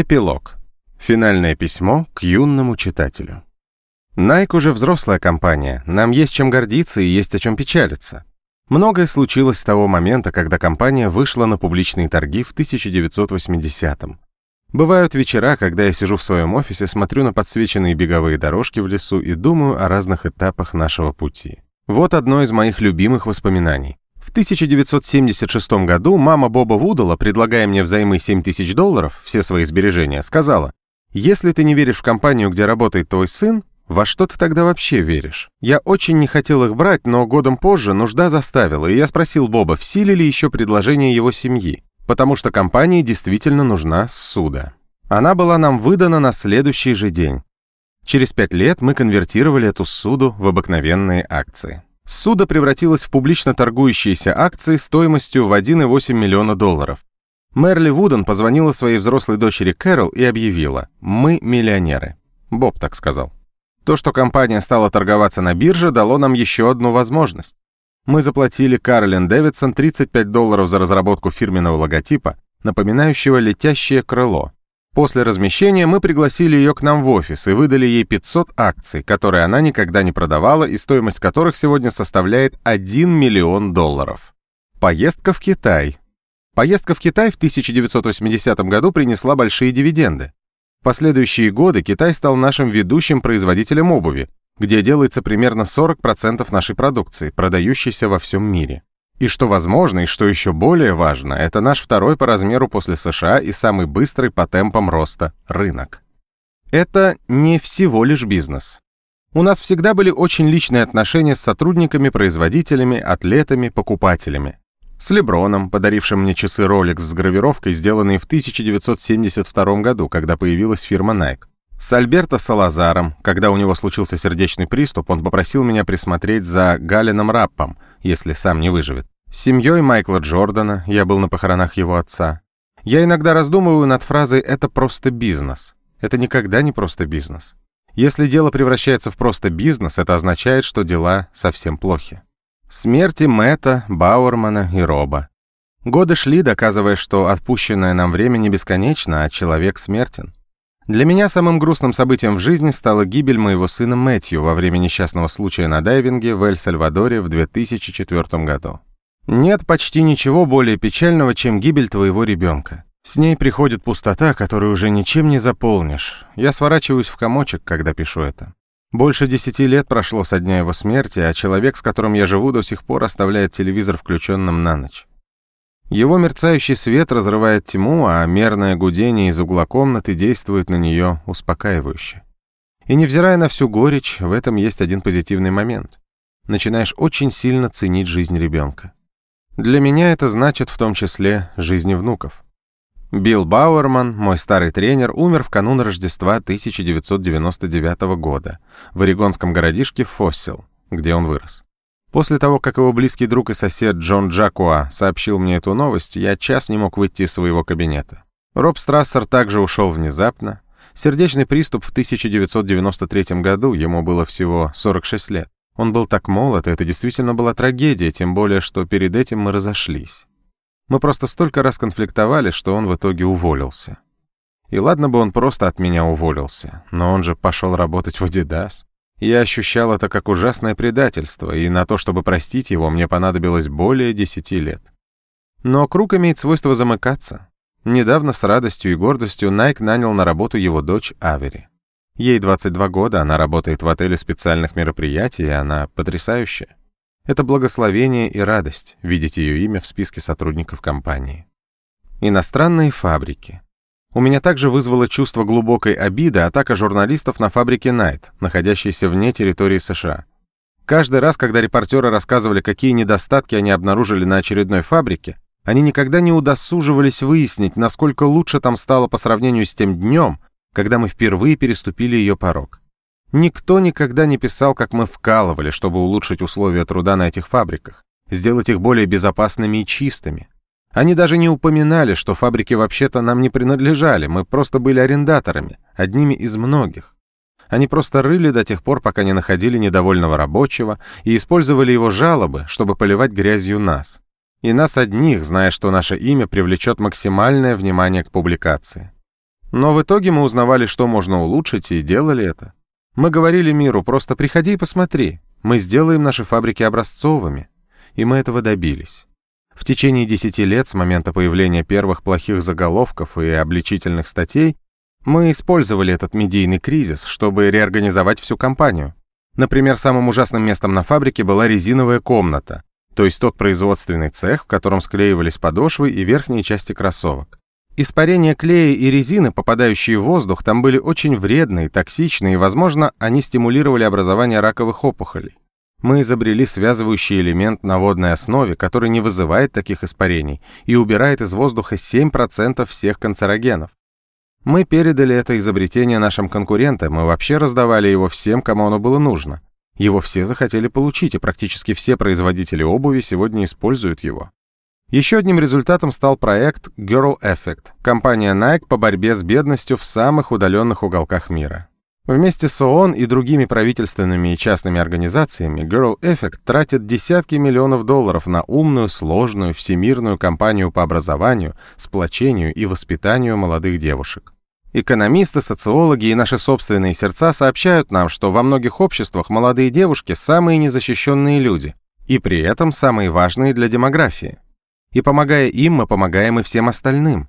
Эпилог. Финальное письмо к юному читателю. Nike уже взрослая компания, нам есть чем гордиться и есть о чем печалиться. Многое случилось с того момента, когда компания вышла на публичные торги в 1980-м. Бывают вечера, когда я сижу в своем офисе, смотрю на подсвеченные беговые дорожки в лесу и думаю о разных этапах нашего пути. Вот одно из моих любимых воспоминаний. В 1976 году мама Боба Вудала, предлагая мне взаймы 7 тысяч долларов, все свои сбережения, сказала, «Если ты не веришь в компанию, где работает твой сын, во что ты тогда вообще веришь? Я очень не хотел их брать, но годом позже нужда заставила, и я спросил Боба, в силе ли еще предложение его семьи, потому что компании действительно нужна ссуда. Она была нам выдана на следующий же день. Через пять лет мы конвертировали эту суду в обыкновенные акции. Суда превратилась в публично торгующиеся акции стоимостью в 1,8 миллиона долларов. Мерли Вуден позвонила своей взрослой дочери Кэрол и объявила «Мы миллионеры». Боб так сказал. То, что компания стала торговаться на бирже, дало нам еще одну возможность. Мы заплатили Каролин Дэвидсон 35 долларов за разработку фирменного логотипа, напоминающего летящее крыло. После размещения мы пригласили ее к нам в офис и выдали ей 500 акций, которые она никогда не продавала и стоимость которых сегодня составляет 1 миллион долларов. Поездка в Китай. Поездка в Китай в 1980 году принесла большие дивиденды. В последующие годы Китай стал нашим ведущим производителем обуви, где делается примерно 40% нашей продукции, продающейся во всем мире. И что возможно, и что еще более важно, это наш второй по размеру после США и самый быстрый по темпам роста рынок. Это не всего лишь бизнес. У нас всегда были очень личные отношения с сотрудниками, производителями, атлетами, покупателями с Леброном, подарившим мне часы Rolex с гравировкой, сделанные в 1972 году, когда появилась фирма Nike. С Альберто Салазаром, когда у него случился сердечный приступ, он попросил меня присмотреть за Галином Раппом, если сам не выживет. С семьей Майкла Джордана, я был на похоронах его отца. Я иногда раздумываю над фразой «это просто бизнес». Это никогда не просто бизнес. Если дело превращается в просто бизнес, это означает, что дела совсем плохи. Смерти Мэтта, Бауэрмана и Роба. Годы шли, доказывая, что отпущенное нам время не бесконечно, а человек смертен. Для меня самым грустным событием в жизни стала гибель моего сына Мэтью во время несчастного случая на дайвинге в Эль-Сальвадоре в 2004 году. Нет почти ничего более печального, чем гибель твоего ребенка. С ней приходит пустота, которую уже ничем не заполнишь. Я сворачиваюсь в комочек, когда пишу это. Больше десяти лет прошло со дня его смерти, а человек, с которым я живу, до сих пор оставляет телевизор включенным на ночь. Его мерцающий свет разрывает тьму, а мерное гудение из угла комнаты действует на нее успокаивающе. И невзирая на всю горечь, в этом есть один позитивный момент. Начинаешь очень сильно ценить жизнь ребенка. Для меня это значит в том числе жизни внуков. Билл Бауэрман, мой старый тренер, умер в канун Рождества 1999 года в орегонском городишке Фоссил, где он вырос. После того, как его близкий друг и сосед Джон Джакуа сообщил мне эту новость, я час не мог выйти из своего кабинета. Роб Страссер также ушел внезапно. Сердечный приступ в 1993 году, ему было всего 46 лет. Он был так молод, и это действительно была трагедия, тем более, что перед этим мы разошлись. Мы просто столько раз конфликтовали, что он в итоге уволился. И ладно бы он просто от меня уволился, но он же пошел работать в Adidas. Я ощущал это как ужасное предательство, и на то, чтобы простить его, мне понадобилось более десяти лет. Но круг имеет свойство замыкаться. Недавно с радостью и гордостью Найк нанял на работу его дочь Авери. Ей 22 года, она работает в отеле специальных мероприятий, и она потрясающая. Это благословение и радость видеть ее имя в списке сотрудников компании. Иностранные фабрики. У меня также вызвало чувство глубокой обиды атака журналистов на фабрике Найт, находящейся вне территории США. Каждый раз, когда репортеры рассказывали, какие недостатки они обнаружили на очередной фабрике, они никогда не удосуживались выяснить, насколько лучше там стало по сравнению с тем днем, когда мы впервые переступили ее порог. Никто никогда не писал, как мы вкалывали, чтобы улучшить условия труда на этих фабриках, сделать их более безопасными и чистыми. Они даже не упоминали, что фабрики вообще-то нам не принадлежали, мы просто были арендаторами, одними из многих. Они просто рыли до тех пор, пока не находили недовольного рабочего и использовали его жалобы, чтобы поливать грязью нас. И нас одних, зная, что наше имя привлечет максимальное внимание к публикации. Но в итоге мы узнавали, что можно улучшить, и делали это. Мы говорили миру, просто приходи и посмотри. Мы сделаем наши фабрики образцовыми. И мы этого добились. В течение десяти лет с момента появления первых плохих заголовков и обличительных статей мы использовали этот медийный кризис, чтобы реорганизовать всю компанию. Например, самым ужасным местом на фабрике была резиновая комната, то есть тот производственный цех, в котором склеивались подошвы и верхние части кроссовок. Испарения клея и резины, попадающие в воздух, там были очень вредные, токсичные, и, возможно, они стимулировали образование раковых опухолей. Мы изобрели связывающий элемент на водной основе, который не вызывает таких испарений и убирает из воздуха 7% всех канцерогенов. Мы передали это изобретение нашим конкурентам и вообще раздавали его всем, кому оно было нужно. Его все захотели получить, и практически все производители обуви сегодня используют его. Еще одним результатом стал проект Girl Effect, компания Nike по борьбе с бедностью в самых удаленных уголках мира. Вместе с ООН и другими правительственными и частными организациями Girl Effect тратит десятки миллионов долларов на умную, сложную, всемирную кампанию по образованию, сплочению и воспитанию молодых девушек. Экономисты, социологи и наши собственные сердца сообщают нам, что во многих обществах молодые девушки – самые незащищенные люди, и при этом самые важные для демографии. И помогая им, мы помогаем и всем остальным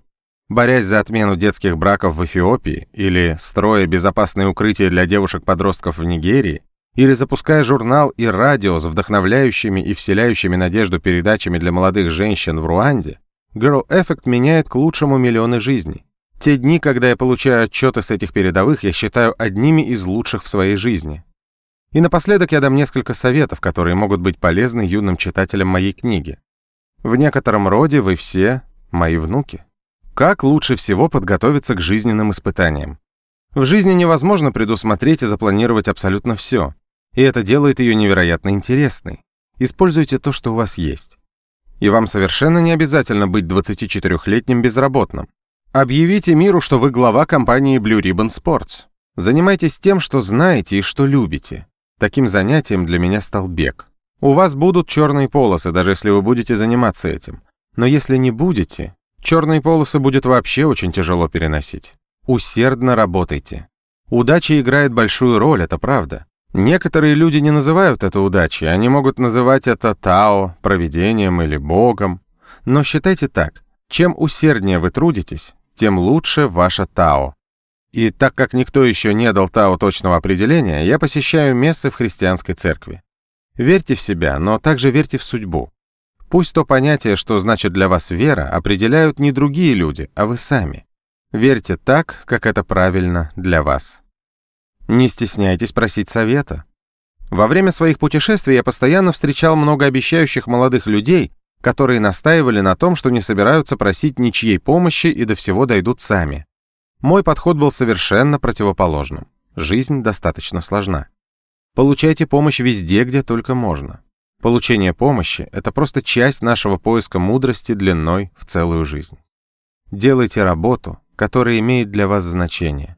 борясь за отмену детских браков в Эфиопии или строя безопасные укрытия для девушек-подростков в Нигерии, или запуская журнал и радио с вдохновляющими и вселяющими надежду передачами для молодых женщин в Руанде, Girl Effect меняет к лучшему миллионы жизней. Те дни, когда я получаю отчеты с этих передовых, я считаю одними из лучших в своей жизни. И напоследок я дам несколько советов, которые могут быть полезны юным читателям моей книги. В некотором роде вы все мои внуки. Как лучше всего подготовиться к жизненным испытаниям? В жизни невозможно предусмотреть и запланировать абсолютно все, и это делает ее невероятно интересной. Используйте то, что у вас есть. И вам совершенно не обязательно быть 24-летним безработным. Объявите миру, что вы глава компании Blue Ribbon Sports. Занимайтесь тем, что знаете и что любите. Таким занятием для меня стал бег. У вас будут черные полосы, даже если вы будете заниматься этим. Но если не будете, Черные полосы будет вообще очень тяжело переносить. Усердно работайте. Удача играет большую роль, это правда. Некоторые люди не называют это удачей, они могут называть это Тао, провидением или Богом. Но считайте так, чем усерднее вы трудитесь, тем лучше ваша Тао. И так как никто еще не дал Тао точного определения, я посещаю мессы в христианской церкви. Верьте в себя, но также верьте в судьбу. Пусть то понятие, что значит для вас вера, определяют не другие люди, а вы сами. Верьте так, как это правильно для вас. Не стесняйтесь просить совета. Во время своих путешествий я постоянно встречал многообещающих молодых людей, которые настаивали на том, что не собираются просить ничьей помощи и до всего дойдут сами. Мой подход был совершенно противоположным. Жизнь достаточно сложна. Получайте помощь везде, где только можно. Получение помощи — это просто часть нашего поиска мудрости длиной в целую жизнь. Делайте работу, которая имеет для вас значение.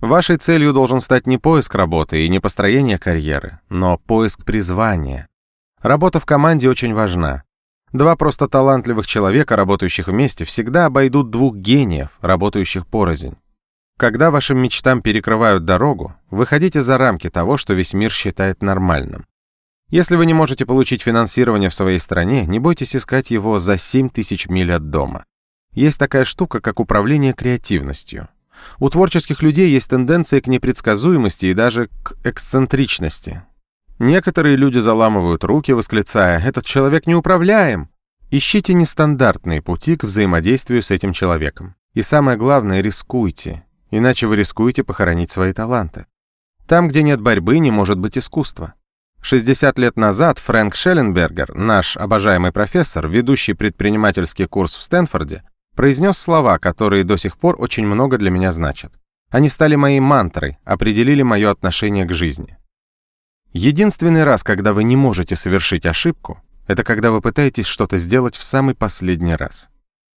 Вашей целью должен стать не поиск работы и не построение карьеры, но поиск призвания. Работа в команде очень важна. Два просто талантливых человека, работающих вместе, всегда обойдут двух гениев, работающих порознь. Когда вашим мечтам перекрывают дорогу, выходите за рамки того, что весь мир считает нормальным. Если вы не можете получить финансирование в своей стране, не бойтесь искать его за 7 тысяч миль от дома. Есть такая штука, как управление креативностью. У творческих людей есть тенденция к непредсказуемости и даже к эксцентричности. Некоторые люди заламывают руки, восклицая «этот человек неуправляем». Ищите нестандартные пути к взаимодействию с этим человеком. И самое главное, рискуйте, иначе вы рискуете похоронить свои таланты. Там, где нет борьбы, не может быть искусства. 60 лет назад Фрэнк Шелленбергер, наш обожаемый профессор, ведущий предпринимательский курс в Стэнфорде, произнес слова, которые до сих пор очень много для меня значат. Они стали моей мантрой, определили мое отношение к жизни. Единственный раз, когда вы не можете совершить ошибку, это когда вы пытаетесь что-то сделать в самый последний раз.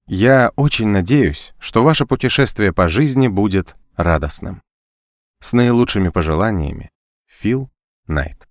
Я очень надеюсь, что ваше путешествие по жизни будет радостным. С наилучшими пожеланиями, Фил Найт.